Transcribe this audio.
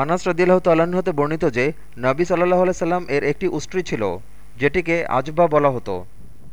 আনাস রদিল্লাহ তাল্লাহ্ন হতে বর্ণিত যে, নবী সাল্লাহ সাল্লাম এর একটি উষ্ট্রি ছিল, যেটিকে আজবা বলা হতো।